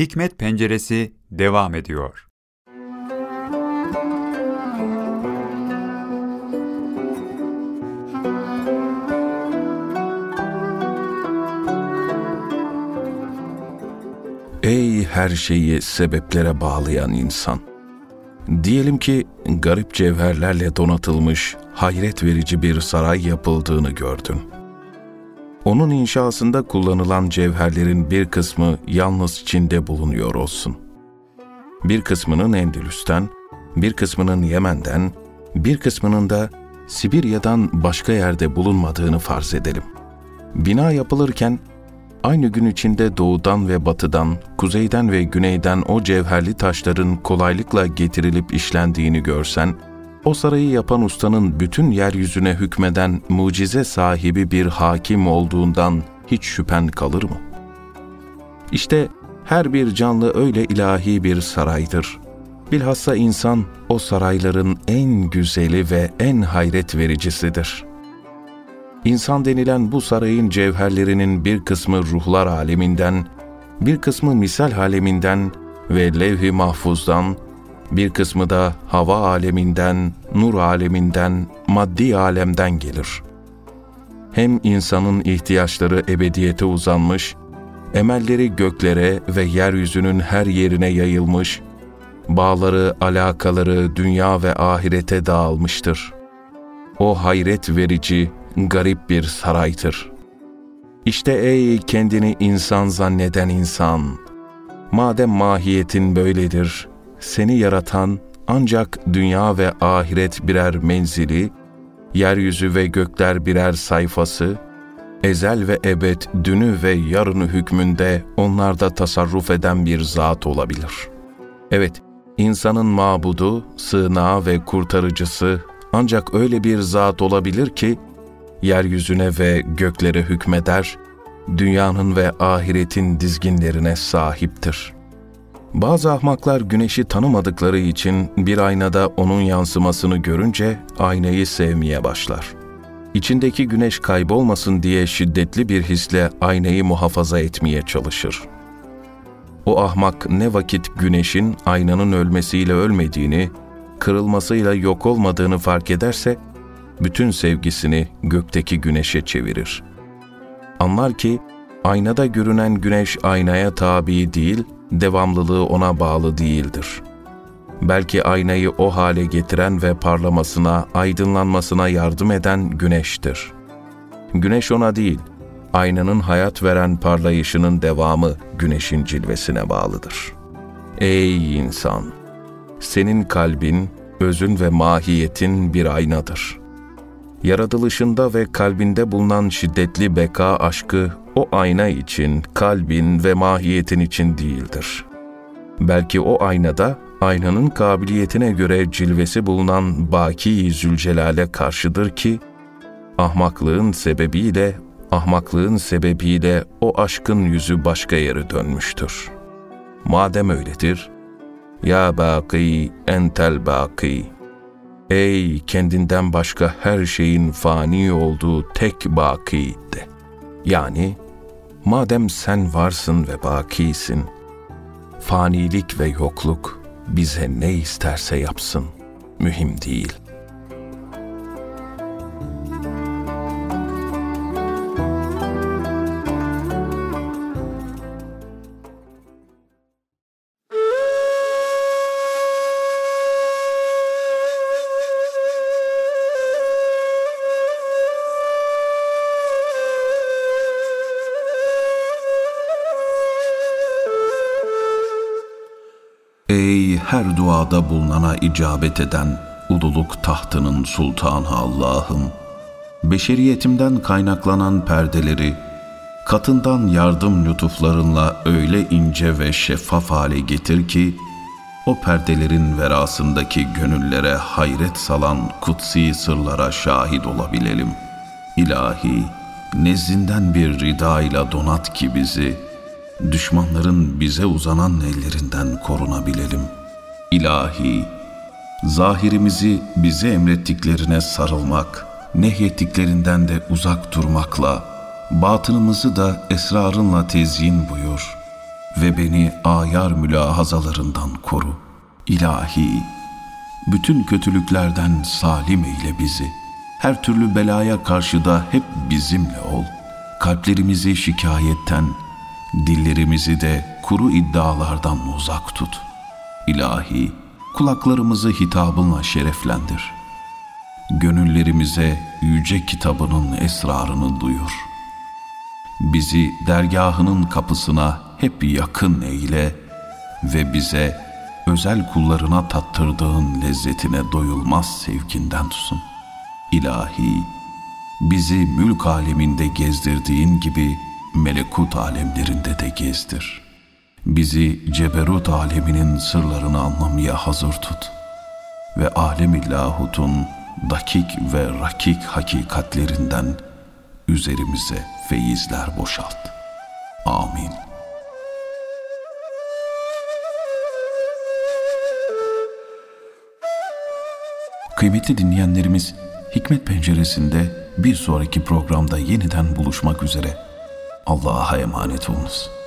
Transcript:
Hikmet Penceresi devam ediyor. Ey her şeyi sebeplere bağlayan insan! Diyelim ki garip cevherlerle donatılmış, hayret verici bir saray yapıldığını gördün. Onun inşasında kullanılan cevherlerin bir kısmı yalnız Çin'de bulunuyor olsun. Bir kısmının Endülüs'ten, bir kısmının Yemen'den, bir kısmının da Sibirya'dan başka yerde bulunmadığını farz edelim. Bina yapılırken aynı gün içinde doğudan ve batıdan, kuzeyden ve güneyden o cevherli taşların kolaylıkla getirilip işlendiğini görsen, o sarayı yapan ustanın bütün yeryüzüne hükmeden mucize sahibi bir hakim olduğundan hiç şüphen kalır mı? İşte her bir canlı öyle ilahi bir saraydır. Bilhassa insan o sarayların en güzeli ve en hayret vericisidir.'' İnsan denilen bu sarayın cevherlerinin bir kısmı ruhlar aleminden, bir kısmı misal aleminden ve levh-i mahfuzdan, bir kısmı da hava aleminden, nur aleminden, maddi alemden gelir. Hem insanın ihtiyaçları ebediyete uzanmış, emelleri göklere ve yeryüzünün her yerine yayılmış, bağları, alakaları dünya ve ahirete dağılmıştır. O hayret verici, garip bir saraydır. İşte ey kendini insan zanneden insan, madem mahiyetin böyledir, seni yaratan ancak dünya ve ahiret birer menzili, yeryüzü ve gökler birer sayfası, ezel ve ebed dünü ve yarını hükmünde onlarda tasarruf eden bir zat olabilir. Evet, insanın mabudu, sığınağı ve kurtarıcısı ancak öyle bir zat olabilir ki, yeryüzüne ve göklere hükmeder, dünyanın ve ahiretin dizginlerine sahiptir. Bazı ahmaklar güneşi tanımadıkları için bir aynada onun yansımasını görünce aynayı sevmeye başlar. İçindeki güneş kaybolmasın diye şiddetli bir hisle aynayı muhafaza etmeye çalışır. O ahmak ne vakit güneşin aynanın ölmesiyle ölmediğini, kırılmasıyla yok olmadığını fark ederse, bütün sevgisini gökteki güneşe çevirir. Anlar ki aynada görünen güneş aynaya tabi değil, devamlılığı ona bağlı değildir. Belki aynayı o hale getiren ve parlamasına, aydınlanmasına yardım eden güneştir. Güneş ona değil, aynanın hayat veren parlayışının devamı güneşin cilvesine bağlıdır. Ey insan! Senin kalbin, özün ve mahiyetin bir aynadır yaratılışında ve kalbinde bulunan şiddetli beka aşkı o ayna için, kalbin ve mahiyetin için değildir. Belki o aynada aynanın kabiliyetine göre cilvesi bulunan Baki Zülcelal'e karşıdır ki, ahmaklığın sebebiyle, ahmaklığın sebebiyle o aşkın yüzü başka yere dönmüştür. Madem öyledir, Ya Baki entel Baki, Ey kendinden başka her şeyin fani olduğu tek baki de. Yani madem sen varsın ve bakisin, fanilik ve yokluk bize ne isterse yapsın, mühim değil.'' Her duada bulunana icabet eden ululuk tahtının sultanı Allah'ım, beşeriyetimden kaynaklanan perdeleri, katından yardım lütuflarınla öyle ince ve şeffaf hale getir ki, o perdelerin verasındaki gönüllere hayret salan kutsi sırlara şahit olabilelim. İlahi, nezdinden bir rida ile donat ki bizi, düşmanların bize uzanan ellerinden korunabilelim.'' İlahi, zahirimizi bize emrettiklerine sarılmak, nehyettiklerinden de uzak durmakla, batınımızı da esrarınla tezyin buyur. ve beni ayar mülahazalarından koru. İlahi, bütün kötülüklerden salim eyle bizi. Her türlü belaya karşı da hep bizimle ol. Kalplerimizi şikayetten, dillerimizi de kuru iddialardan uzak tut. İlahi, kulaklarımızı hitabınla şereflendir. Gönüllerimize yüce kitabının esrarını duyur. Bizi dergahının kapısına hep yakın eyle ve bize özel kullarına tattırdığın lezzetine doyulmaz sevginden sun. İlahi, bizi mülk aleminde gezdirdiğin gibi melekut alemlerinde de gezdir. Bizi ceberut aleminin sırlarını anlamaya hazır tut ve alem-i lahutun dakik ve rakik hakikatlerinden üzerimize feyizler boşalt. Amin. Kıymetli dinleyenlerimiz, Hikmet Penceresi'nde bir sonraki programda yeniden buluşmak üzere. Allah'a emanet olunuz.